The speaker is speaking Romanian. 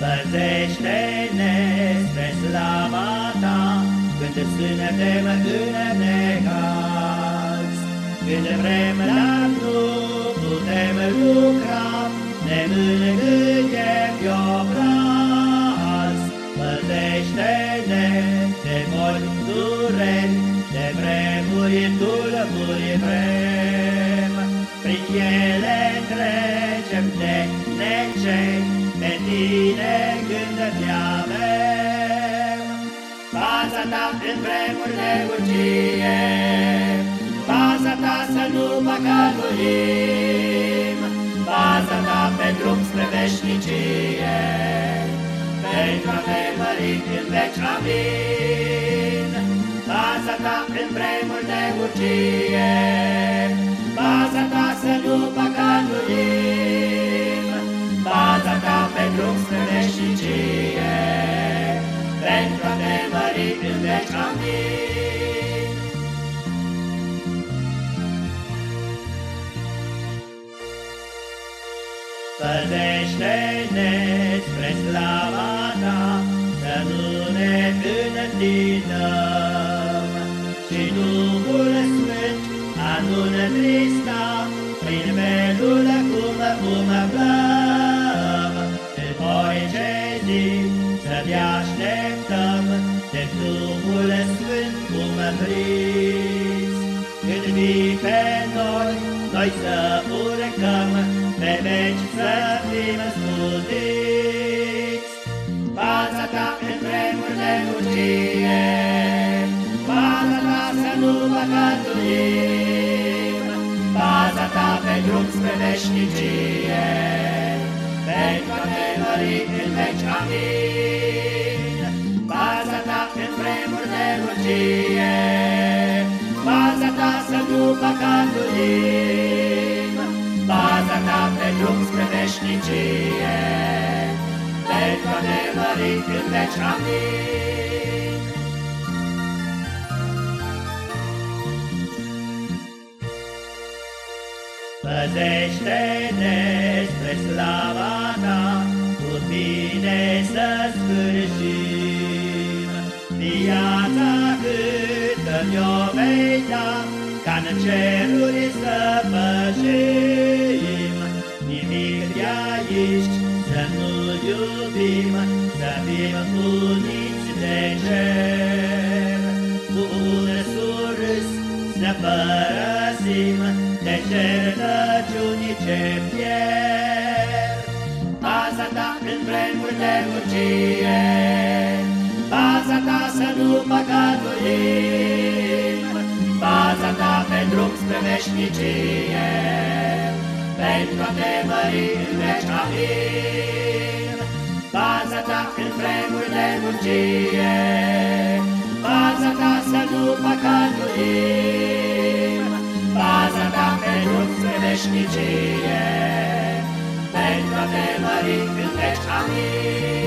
Păzește-ne spre slava ta, Când suntem în necaz. Când vrem, dar nu putem lucra, Ne mângâiem obraz. Păzește-ne de boli dureri, De vremuri tulburi vrem, Prin ele trecem de neceni, pe tine gând te avem. Baza ta în vremuri de urgie, Baza ta să nu păcătuim, Baza ta pe drum spre veșnicie, Pentru a te mări în veci, amin. Baza ta în vremuri de urgie, Baza ta să nu ta pe drum spre veșnicie, Pentru a te mări în veci, amin. Păzește-ne spre slava ta, Să nu ne întinăm, Și Duhul Sfânt a nu ne trista, Prin melul cum umblăm. Duhul Sfânt umbriți. Când vii pe noi, noi să urcăm, Pe veci să fim studiți. Baza ta în vremuri de urgie, Baza ta să nu păcătuim, Baza ta pe drum spre veșnicie, Pentru a te mări în veci, amin. De urgie, Baza ta să nu păcătuim, Baza ta pe drum spre veșnicie, Pentru a te mări în veci, amin. Păzește-ne spre slava ta, cu tine să sfârșim. Viața ca-n ceruri să pășim. Nimic de aici să nu iubim, să fim uniți de cer. Cu un surâs să părăsim, de certăciuni ce pierd. Baza ta în vremuri de urgie, Baza ta să nu păcătuim, Baza ta pe drum spre veșnicie, Pentru a te mări în veci, amin. Baza ta în vremuri de urgie, Baza ta să nu păcătuim, Baza ta pe drum spre veșnicie, Pentru a te mări în veci, amin.